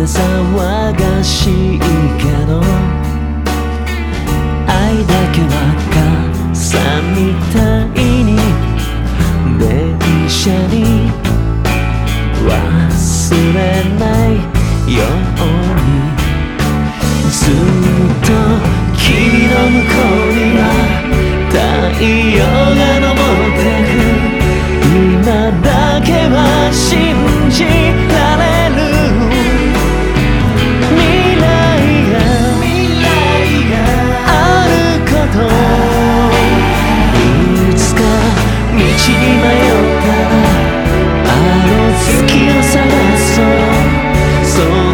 な騒がしい so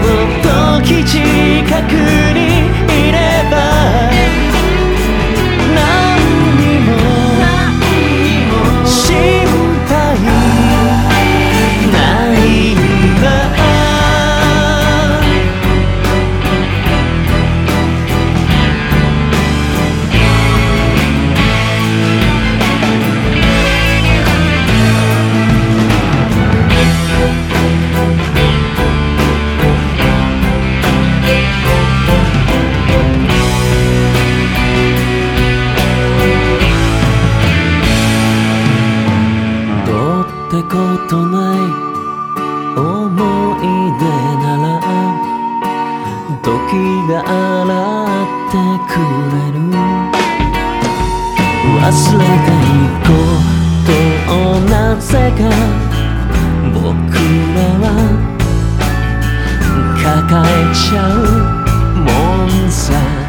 が洗ってくれる忘れたことなぜか僕らは抱えちゃうもんさ。